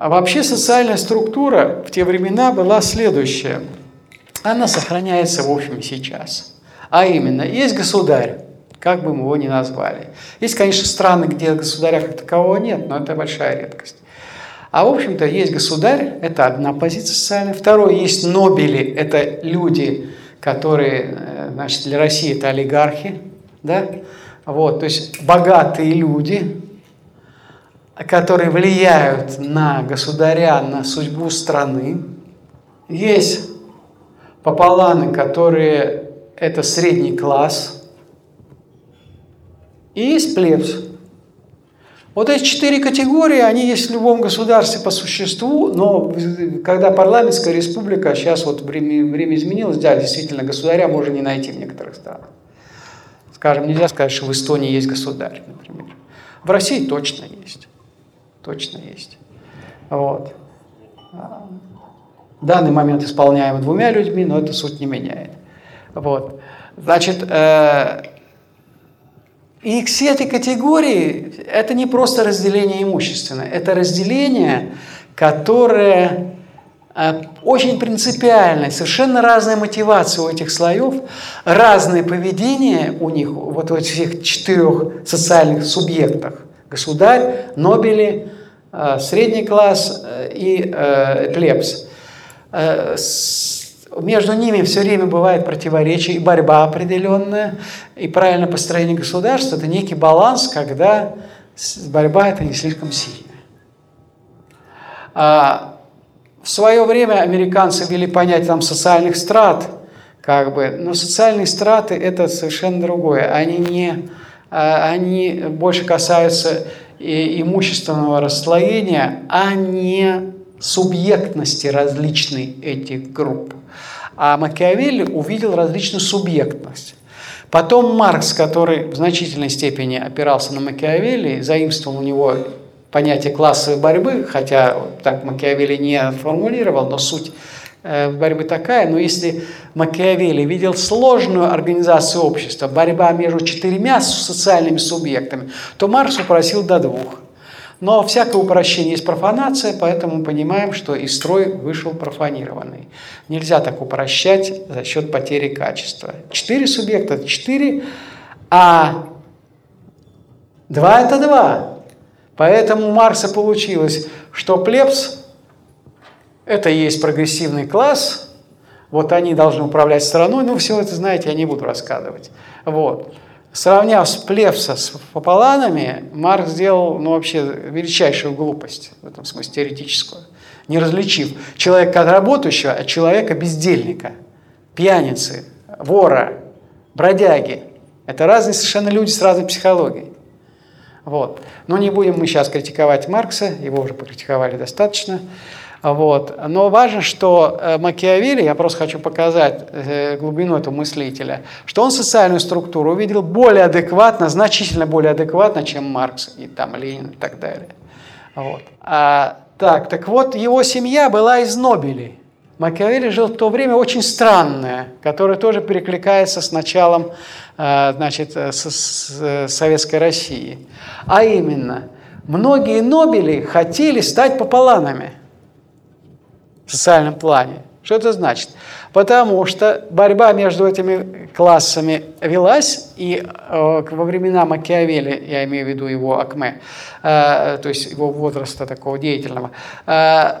А вообще социальная структура в те времена была следующая. Она сохраняется, в общем, сейчас. А именно, есть государь, как бы мы его ни назвали. Есть, конечно, страны, где государя как такового нет, но это большая редкость. А в общем-то есть государь, это одна позиция социальная. Второе, есть нобели, это люди, которые, э, значит, для России это олигархи, да, вот, то есть богатые люди, которые влияют на государя, на судьбу страны. Есть пополаны, которые это средний класс. И есть плебс. Вот эти четыре категории, они есть в любом государстве по существу, но когда парламентская республика, сейчас вот время, время изменилось, да, действительно, государя можно не найти в некоторых странах. Скажем, нельзя сказать, что в Эстонии есть государь, например. В России точно есть. Точно есть. Вот. В данный момент исполняем двумя людьми, но это суть не меняет. Вот. Значит, э, и все эти категории – это не просто разделение имущественное, это разделение, которое э, очень принципиальное, совершенно разная мотивация у этих слоев, разное поведение у них, вот в этих четырех социальных субъектах – государь, нобели, средний класс э, и плебс между ними все время бывает противоречие и борьба определенная, и правильное построение государства – это некий баланс, когда борьба это не слишком сильная. А в свое время американцы ввели понятие там, социальных страт, как бы, но социальные страты – это совершенно другое. Они, не, а, они больше касаются имущественного расслоения, а не субъектности различной этих групп. А Макиавелли увидел различную субъектность. Потом Маркс, который в значительной степени опирался на Макиавелли, заимствовал у него понятие классовой борьбы, хотя так Макиавелли не формулировал, но суть борьбы такая, но если Макиавелли видел сложную организацию общества, борьба между четырьмя социальными субъектами, то Маркс упросил до двух – но всякое упрощение есть профанация, поэтому мы понимаем, что и строй вышел профанированный. Нельзя так упрощать за счет потери качества. Четыре субъекта – четыре, а два – это два. Поэтому у Марса получилось, что плебс – это и есть прогрессивный класс, вот они должны управлять страной, ну все это знаете, я не буду рассказывать. Вот. Сравняв Сплевса с Пополанами, Марк сделал ну, вообще величайшую глупость, в этом смысле теоретическую, не различив человека работающего от человека бездельника, пьяницы, вора, бродяги. Это разные совершенно люди с разной психологией. Вот. Но не будем мы сейчас критиковать Маркса, его уже покритиковали достаточно. Вот. Но важно, что э, Макиавелли, я просто хочу показать э, глубину этого мыслителя, что он социальную структуру увидел более адекватно, значительно более адекватно, чем Маркс и там Ленин и так далее. Вот. А, так, так вот, его семья была из Нобелей. Макиавелли жил в то время очень странное, которое тоже перекликается с началом э, значит, с, Советской России. А именно, многие Нобели хотели стать пополанами – социальном плане. Что это значит? Потому что борьба между этими классами велась, и э, во времена Макиавелли, я имею в виду его Акме, э, то есть его возраста такого деятельного, э,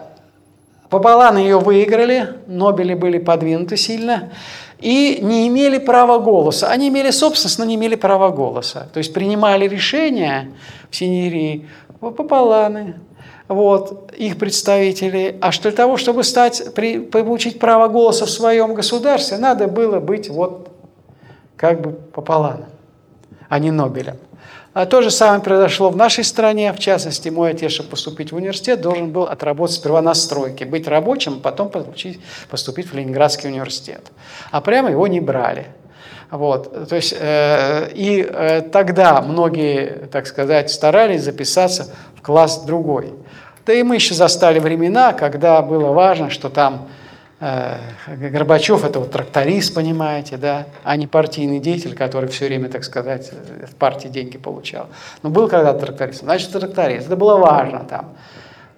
Пополаны ее выиграли, Нобели были подвинуты сильно, и не имели права голоса. Они имели собственность, но не имели права голоса. То есть принимали решения в Синерии Пополаны, вот, их представителей. А что для того, чтобы стать, при, получить право голоса в своем государстве, надо было быть вот как бы пополам, а не Нобелем. А то же самое произошло в нашей стране. В частности, мой отец, чтобы поступить в университет, должен был отработать сперва на стройке, быть рабочим, а потом поступить в Ленинградский университет. А прямо его не брали. Вот, то есть, э, и э, тогда многие, так сказать, старались записаться в класс другой. Да и мы еще застали времена, когда было важно, что там э, Горбачев это вот тракторист, понимаете, да, а не партийный деятель, который все время, так сказать, в партии деньги получал. Но был когда-то тракторист, значит, тракторист. Это было важно там.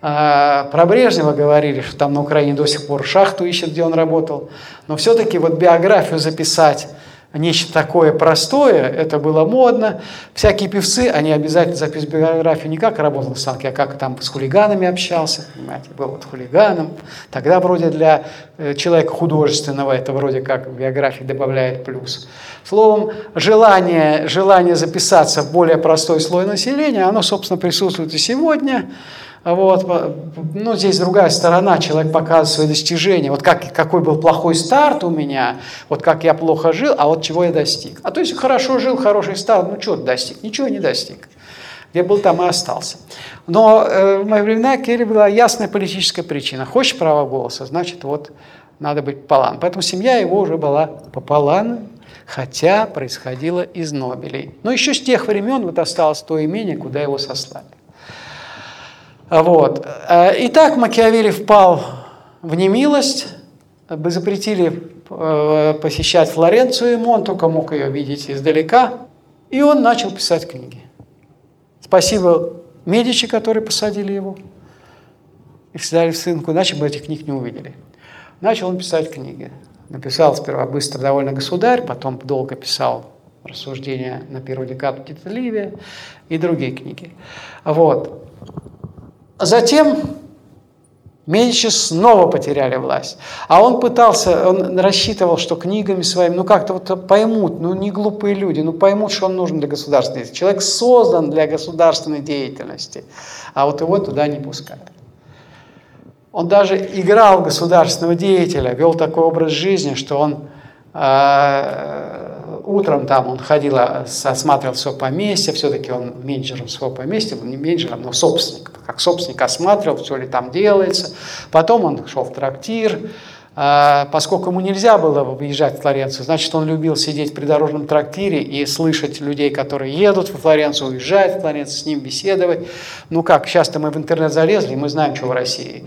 А, про Брежнева говорили, что там на Украине до сих пор шахту ищет, где он работал. Но все-таки вот биографию записать нечто такое простое, это было модно. Всякие певцы, они обязательно записывают биографию не как работал в Станке, а как там с хулиганами общался, понимаете, был вот хулиганом. Тогда вроде для э, человека художественного это вроде как в биографии добавляет плюс. Словом, желание, желание записаться в более простой слой населения, оно, собственно, присутствует и сегодня. Вот, ну, здесь другая сторона, человек показывает свои достижения. Вот как, какой был плохой старт у меня, вот как я плохо жил, а вот чего я достиг. А то есть хорошо жил, хороший старт, ну что достиг? Ничего не достиг. Где был, там и остался. Но э, в мои времена Керри была ясная политическая причина. Хочешь права голоса, значит, вот надо быть пополам. Поэтому семья его уже была пополам, хотя происходила из Нобелей. Но еще с тех времен вот осталось то имение, куда его сослали. Вот. Э, итак, Макиавелли впал в немилость, запретили э, посещать Флоренцию ему, он только мог ее видеть издалека, и он начал писать книги. Спасибо Медичи, которые посадили его, и сказали в ссылку, иначе бы этих книг не увидели. Начал он писать книги. Написал сперва быстро довольно «Государь», потом долго писал рассуждения на первую декаду Тита Ливия и другие книги. Вот. Затем Медичи снова потеряли власть. А он пытался, он рассчитывал, что книгами своими, ну как-то вот поймут, ну не глупые люди, ну поймут, что он нужен для государственной деятельности. Человек создан для государственной деятельности, а вот его туда не пускают. Он даже играл государственного деятеля, вел такой образ жизни, что он э, утром там он ходил, а, осматривал все поместье, все-таки он менеджером своего поместья, не менеджером, но собственник, как собственник осматривал, все ли там делается. Потом он шел в трактир, поскольку ему нельзя было выезжать в Флоренцию, значит, он любил сидеть в придорожном трактире и слышать людей, которые едут во Флоренцию, уезжают в Флоренцию, с ним беседовать. Ну как, сейчас-то мы в интернет залезли, мы знаем, что в России,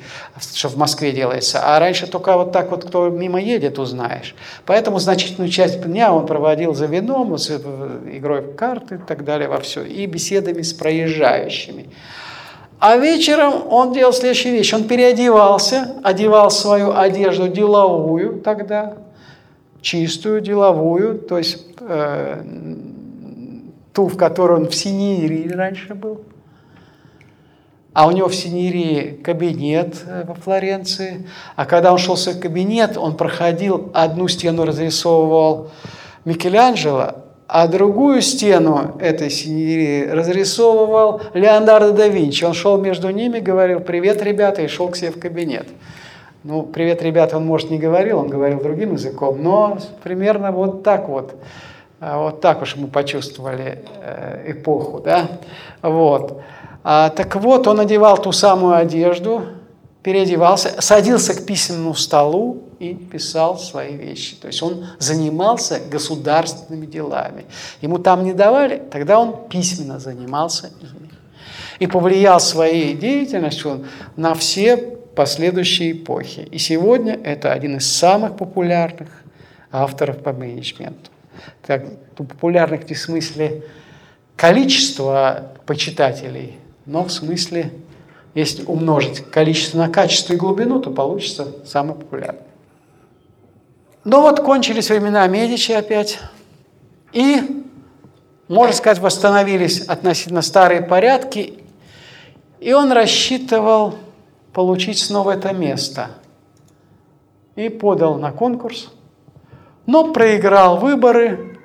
что в Москве делается. А раньше только вот так вот, кто мимо едет, узнаешь. Поэтому значительную часть дня он проводил за вином, с игрой в карты и так далее, во все, и беседами с проезжающими. А вечером он делал следующую вещь. Он переодевался, одевал свою одежду деловую тогда, чистую, деловую, то есть э, ту, в которой он в Синерии раньше был. А у него в Синерии кабинет э, во Флоренции. А когда он шел в свой кабинет, он проходил, одну стену разрисовывал Микеланджело, а другую стену этой синерии разрисовывал Леонардо да Винчи. Он шел между ними, говорил «Привет, ребята!» и шел к себе в кабинет. Ну, «Привет, ребята!» он, может, не говорил, он говорил другим языком, но примерно вот так вот. А вот так уж мы почувствовали э, эпоху, да? Вот. А, так вот, он одевал ту самую одежду, переодевался, садился к письменному столу и писал свои вещи. То есть он занимался государственными делами. Ему там не давали, тогда он письменно занимался ими. И повлиял своей деятельностью на все последующие эпохи. И сегодня это один из самых популярных авторов по менеджменту. Так, популярных не в смысле количества почитателей, но в смысле если умножить количество на качество и глубину, то получится самый популярный. Но вот кончились времена Медичи опять. И, можно сказать, восстановились относительно старые порядки. И он рассчитывал получить снова это место. И подал на конкурс. Но проиграл выборы.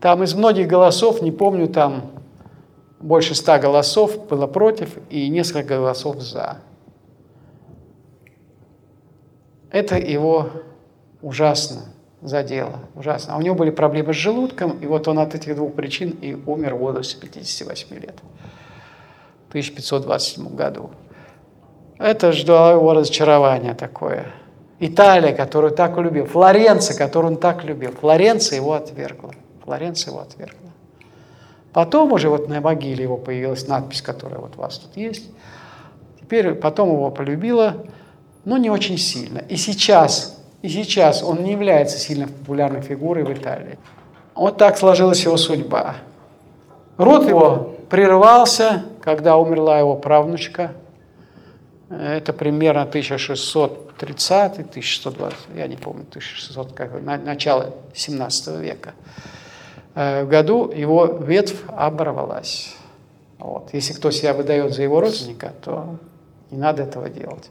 Там из многих голосов, не помню, там больше ста голосов было против и несколько голосов за. Это его ужасно задело, ужасно. А у него были проблемы с желудком, и вот он от этих двух причин и умер в возрасте 58 лет, в 1527 году. Это ждало его разочарование такое. Италия, которую так любил, Флоренция, которую он так любил, Флоренция его отвергла. Флоренция его отвергла. Потом уже вот на могиле его появилась надпись, которая вот у вас тут есть. Теперь потом его полюбила, но не очень сильно. И сейчас, и сейчас он не является сильно популярной фигурой в Италии. Вот так сложилась его судьба. Род его прервался, когда умерла его правнучка это примерно 1630-1120, я не помню, 1600, как, начало 17 века. Э, в году его ветвь оборвалась. Вот. Если кто себя выдает за его родственника, то не надо этого делать.